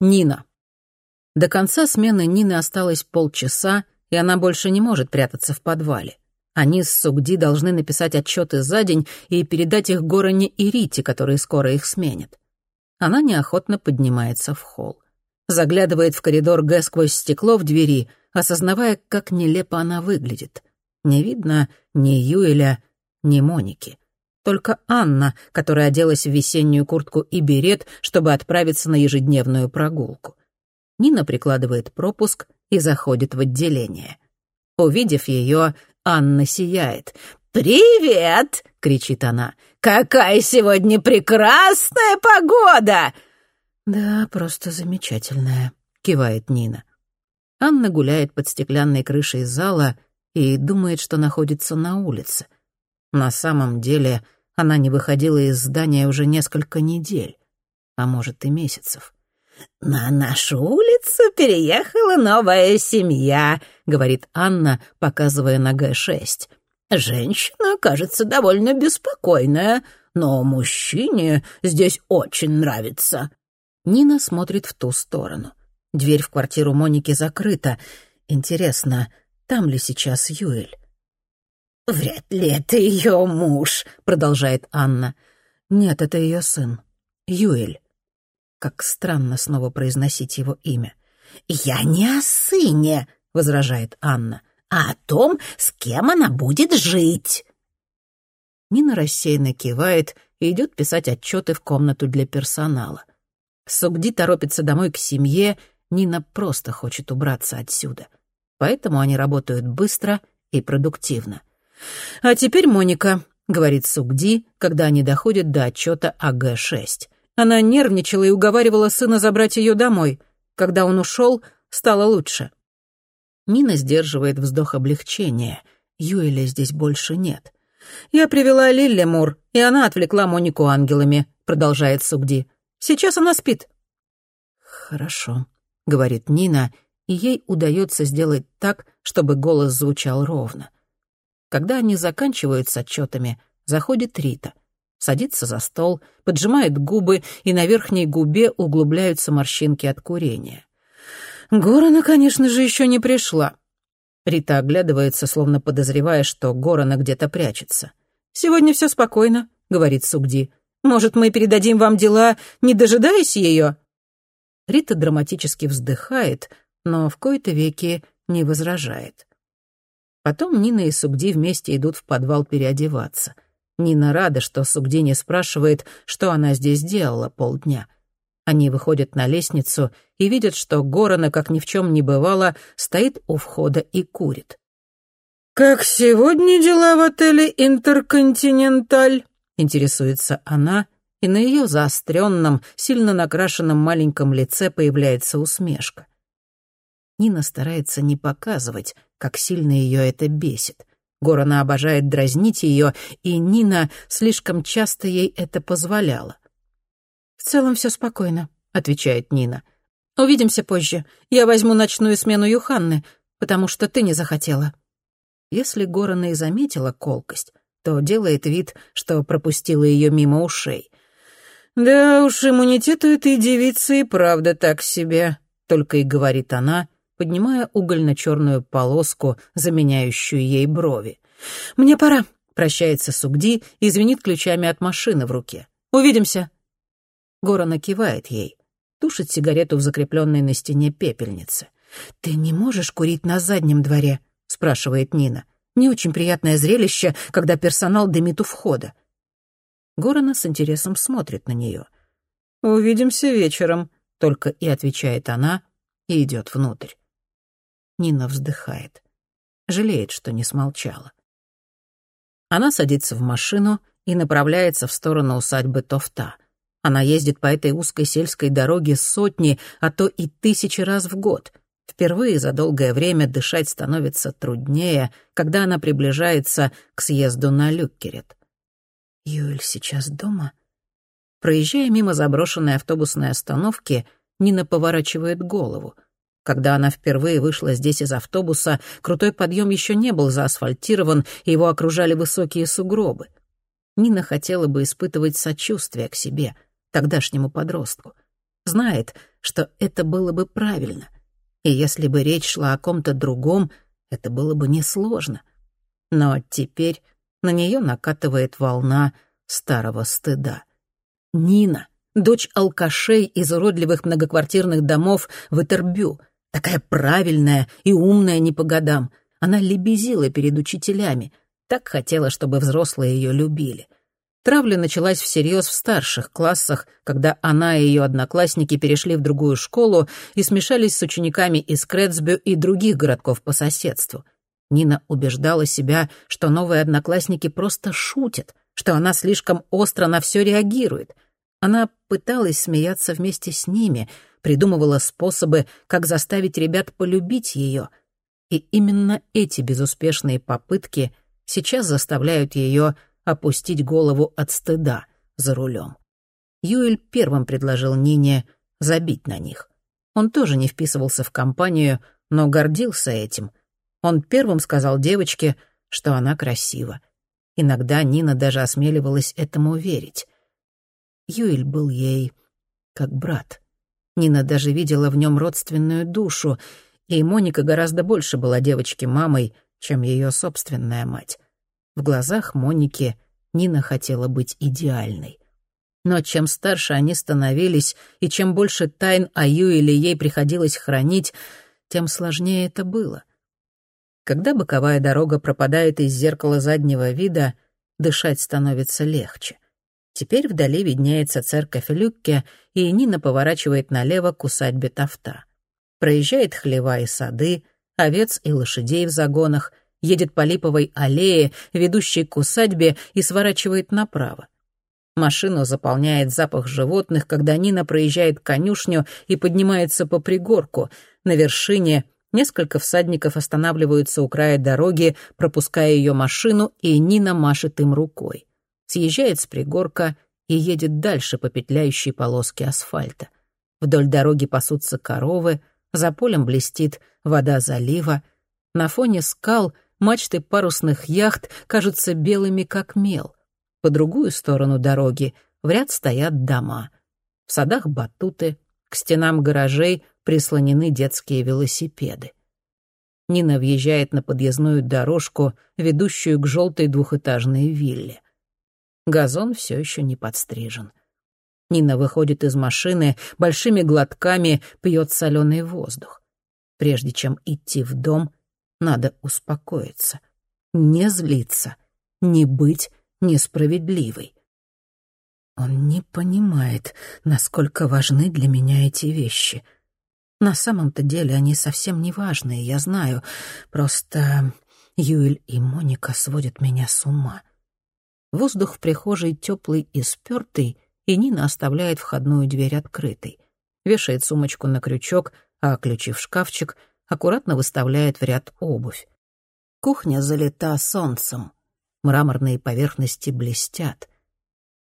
Нина. До конца смены Нины осталось полчаса, и она больше не может прятаться в подвале. Они с Сугди должны написать отчеты за день и передать их Гороне и Рите, которые скоро их сменят. Она неохотно поднимается в холл. Заглядывает в коридор Г сквозь стекло в двери, осознавая, как нелепо она выглядит. Не видно ни Юэля, ни Моники. Только Анна, которая оделась в весеннюю куртку и берет, чтобы отправиться на ежедневную прогулку. Нина прикладывает пропуск и заходит в отделение. Увидев ее, Анна сияет. «Привет!» — кричит она. «Какая сегодня прекрасная погода!» «Да, просто замечательная», — кивает Нина. Анна гуляет под стеклянной крышей зала и думает, что находится на улице. На самом деле она не выходила из здания уже несколько недель, а может и месяцев. «На нашу улицу переехала новая семья», — говорит Анна, показывая на Г-6. «Женщина, кажется, довольно беспокойная, но мужчине здесь очень нравится». Нина смотрит в ту сторону. Дверь в квартиру Моники закрыта. Интересно, там ли сейчас Юэль? «Вряд ли это ее муж», — продолжает Анна. «Нет, это ее сын. Юэль». Как странно снова произносить его имя. «Я не о сыне», — возражает Анна, «а о том, с кем она будет жить». Нина рассеянно кивает и идет писать отчеты в комнату для персонала. Сугди торопится домой к семье, Нина просто хочет убраться отсюда. Поэтому они работают быстро и продуктивно. «А теперь Моника», — говорит Сугди, когда они доходят до отчета АГ-6. Она нервничала и уговаривала сына забрать ее домой. Когда он ушел, стало лучше. Нина сдерживает вздох облегчения. Юэля здесь больше нет. «Я привела Лилли Мур, и она отвлекла Монику ангелами», — продолжает Сугди. «Сейчас она спит». «Хорошо», — говорит Нина, и ей удается сделать так, чтобы голос звучал ровно. Когда они заканчивают с отчетами, заходит Рита. Садится за стол, поджимает губы, и на верхней губе углубляются морщинки от курения. Горана, конечно же, еще не пришла. Рита оглядывается, словно подозревая, что Горана где-то прячется. «Сегодня все спокойно», — говорит Сугди. «Может, мы передадим вам дела, не дожидаясь ее?» Рита драматически вздыхает, но в кои-то веки не возражает. Потом Нина и Сугди вместе идут в подвал переодеваться. Нина рада, что Сугди не спрашивает, что она здесь делала полдня. Они выходят на лестницу и видят, что Горана, как ни в чем не бывало, стоит у входа и курит. «Как сегодня дела в отеле «Интерконтиненталь»?» — интересуется она, и на ее заостренном, сильно накрашенном маленьком лице появляется усмешка. Нина старается не показывать, как сильно ее это бесит. Горана обожает дразнить ее, и Нина слишком часто ей это позволяла. «В целом все спокойно», — отвечает Нина. «Увидимся позже. Я возьму ночную смену Юханны, потому что ты не захотела». Если Горана и заметила колкость, то делает вид, что пропустила ее мимо ушей. «Да уж, иммунитет у этой девицы и правда так себе», — только и говорит она, поднимая угольно-черную полоску, заменяющую ей брови. «Мне пора», — прощается Сугди и звенит ключами от машины в руке. «Увидимся». Горана кивает ей, тушит сигарету в закрепленной на стене пепельнице. «Ты не можешь курить на заднем дворе?» — спрашивает Нина. «Не очень приятное зрелище, когда персонал дымит у входа». Горана с интересом смотрит на нее. «Увидимся вечером», — только и отвечает она и идет внутрь. Нина вздыхает. Жалеет, что не смолчала. Она садится в машину и направляется в сторону усадьбы Тофта. Она ездит по этой узкой сельской дороге сотни, а то и тысячи раз в год. Впервые за долгое время дышать становится труднее, когда она приближается к съезду на Люккерет. Юэль сейчас дома? Проезжая мимо заброшенной автобусной остановки, Нина поворачивает голову — когда она впервые вышла здесь из автобуса, крутой подъем еще не был заасфальтирован, и его окружали высокие сугробы. Нина хотела бы испытывать сочувствие к себе, тогдашнему подростку. знает, что это было бы правильно. И если бы речь шла о ком-то другом, это было бы несложно. Но теперь на нее накатывает волна старого стыда. Нина, дочь алкашей из уродливых многоквартирных домов в Этербю, такая правильная и умная не по годам. Она лебезила перед учителями, так хотела, чтобы взрослые ее любили. Травля началась всерьез в старших классах, когда она и ее одноклассники перешли в другую школу и смешались с учениками из Кретсбю и других городков по соседству. Нина убеждала себя, что новые одноклассники просто шутят, что она слишком остро на все реагирует. Она пыталась смеяться вместе с ними, придумывала способы, как заставить ребят полюбить ее. И именно эти безуспешные попытки сейчас заставляют ее опустить голову от стыда за рулем. Юэль первым предложил Нине забить на них. Он тоже не вписывался в компанию, но гордился этим. Он первым сказал девочке, что она красива. Иногда Нина даже осмеливалась этому верить. Юэль был ей как брат. Нина даже видела в нем родственную душу, и Моника гораздо больше была девочке мамой, чем ее собственная мать. В глазах Моники Нина хотела быть идеальной. Но чем старше они становились, и чем больше тайн о Ю или ей приходилось хранить, тем сложнее это было. Когда боковая дорога пропадает из зеркала заднего вида, дышать становится легче. Теперь вдали виднеется церковь Люкке, и Нина поворачивает налево к усадьбе Тафта. Проезжает хлева и сады, овец и лошадей в загонах — едет по липовой аллее, ведущей к усадьбе, и сворачивает направо. Машину заполняет запах животных, когда Нина проезжает конюшню и поднимается по пригорку. На вершине несколько всадников останавливаются у края дороги, пропуская ее машину, и Нина машет им рукой. Съезжает с пригорка и едет дальше по петляющей полоске асфальта. Вдоль дороги пасутся коровы, за полем блестит вода залива. На фоне скал — мачты парусных яхт кажутся белыми, как мел. По другую сторону дороги в ряд стоят дома. В садах батуты, к стенам гаражей прислонены детские велосипеды. Нина въезжает на подъездную дорожку, ведущую к желтой двухэтажной вилле. Газон все еще не подстрижен. Нина выходит из машины, большими глотками пьет соленый воздух. Прежде чем идти в дом, надо успокоиться, не злиться, не быть несправедливой. Он не понимает, насколько важны для меня эти вещи. На самом-то деле они совсем не важные, я знаю. Просто Юэль и Моника сводят меня с ума. Воздух в прихожей теплый и спёртый, и Нина оставляет входную дверь открытой. Вешает сумочку на крючок, а ключи в шкафчик — аккуратно выставляет в ряд обувь. Кухня залита солнцем. Мраморные поверхности блестят.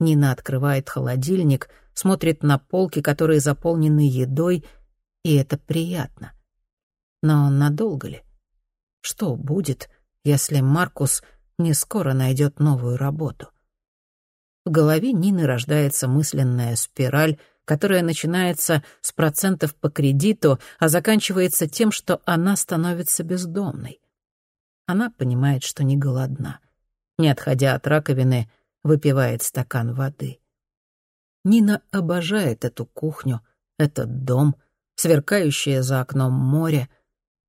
Нина открывает холодильник, смотрит на полки, которые заполнены едой, и это приятно. Но надолго ли? Что будет, если Маркус не скоро найдет новую работу? В голове Нины рождается мысленная спираль, которая начинается с процентов по кредиту, а заканчивается тем, что она становится бездомной. Она понимает, что не голодна. Не отходя от раковины, выпивает стакан воды. Нина обожает эту кухню, этот дом, сверкающее за окном море,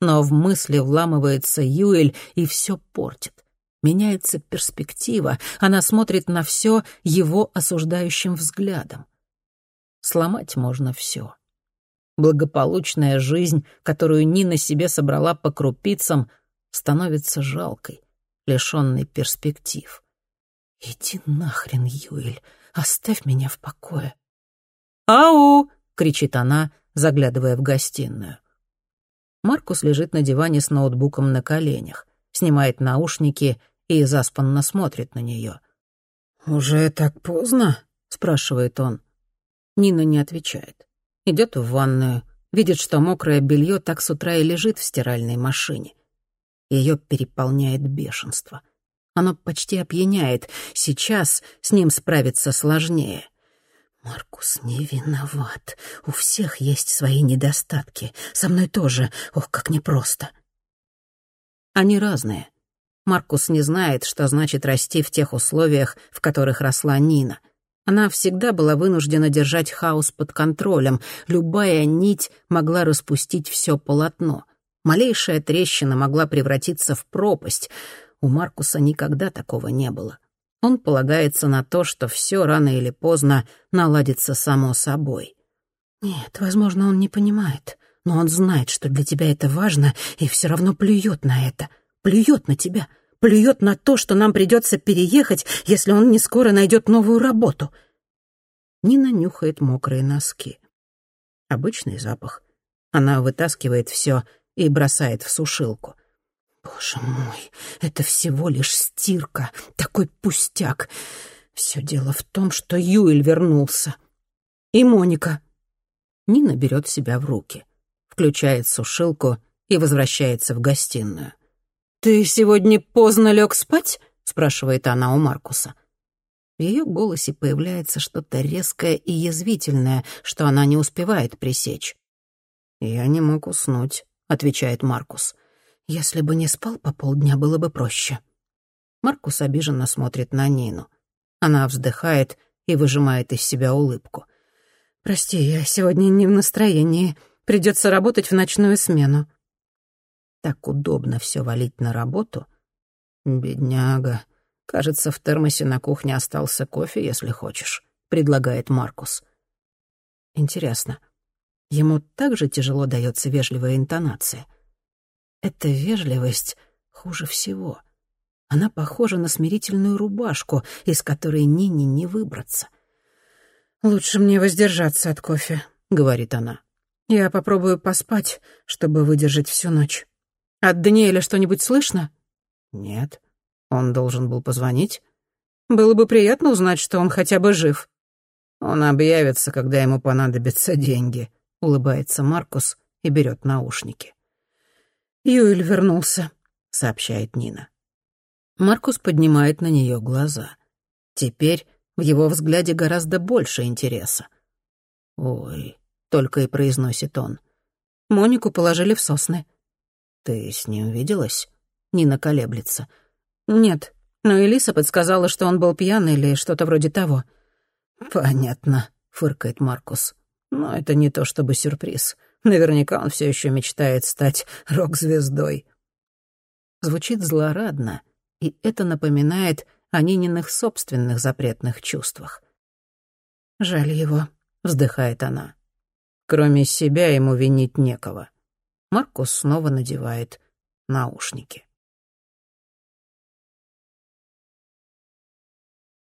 но в мысли вламывается Юэль и все портит. Меняется перспектива, она смотрит на все его осуждающим взглядом сломать можно все. Благополучная жизнь, которую Нина себе собрала по крупицам, становится жалкой, лишенной перспектив. «Иди нахрен, Юэль, оставь меня в покое». «Ау!» — кричит она, заглядывая в гостиную. Маркус лежит на диване с ноутбуком на коленях, снимает наушники и заспанно смотрит на нее. «Уже так поздно?» — спрашивает он. Нина не отвечает. Идет в ванную, видит, что мокрое белье так с утра и лежит в стиральной машине. Ее переполняет бешенство. Оно почти опьяняет. Сейчас с ним справиться сложнее. Маркус не виноват. У всех есть свои недостатки. Со мной тоже. Ох, как непросто. Они разные. Маркус не знает, что значит расти в тех условиях, в которых росла Нина. Она всегда была вынуждена держать хаос под контролем. Любая нить могла распустить все полотно. Малейшая трещина могла превратиться в пропасть. У Маркуса никогда такого не было. Он полагается на то, что все рано или поздно наладится само собой. Нет, возможно, он не понимает, но он знает, что для тебя это важно, и все равно плюет на это — плюет на тебя, плюет на то, что нам придется переехать, если он не скоро найдет новую работу. Нина нюхает мокрые носки. Обычный запах. Она вытаскивает все и бросает в сушилку. Боже мой, это всего лишь стирка, такой пустяк. Все дело в том, что Юэль вернулся. И Моника. Нина берет себя в руки, включает сушилку и возвращается в гостиную. «Ты сегодня поздно лег спать?» — спрашивает она у Маркуса. В ее голосе появляется что-то резкое и язвительное, что она не успевает пресечь. «Я не мог уснуть», — отвечает Маркус. «Если бы не спал по полдня, было бы проще». Маркус обиженно смотрит на Нину. Она вздыхает и выжимает из себя улыбку. «Прости, я сегодня не в настроении. Придется работать в ночную смену». Так удобно все валить на работу. Бедняга. Кажется, в термосе на кухне остался кофе, если хочешь, предлагает Маркус. Интересно, ему также тяжело дается вежливая интонация. Эта вежливость хуже всего. Она похожа на смирительную рубашку, из которой Нине не выбраться. «Лучше мне воздержаться от кофе», — говорит она. «Я попробую поспать, чтобы выдержать всю ночь». От Даниэля что-нибудь слышно? Нет. Он должен был позвонить. Было бы приятно узнать, что он хотя бы жив. Он объявится, когда ему понадобятся деньги, улыбается Маркус и берет наушники. Юэль вернулся, сообщает Нина. Маркус поднимает на нее глаза. Теперь в его взгляде гораздо больше интереса. «Ой», — только и произносит он. Монику положили в сосны. «Ты с ним виделась?» Нина колеблется. «Нет, но Элиса подсказала, что он был пьян или что-то вроде того». «Понятно», — фыркает Маркус. «Но это не то чтобы сюрприз. Наверняка он все еще мечтает стать рок-звездой». Звучит злорадно, и это напоминает о Нининых собственных запретных чувствах. «Жаль его», — вздыхает она. «Кроме себя ему винить некого». Маркус снова надевает наушники.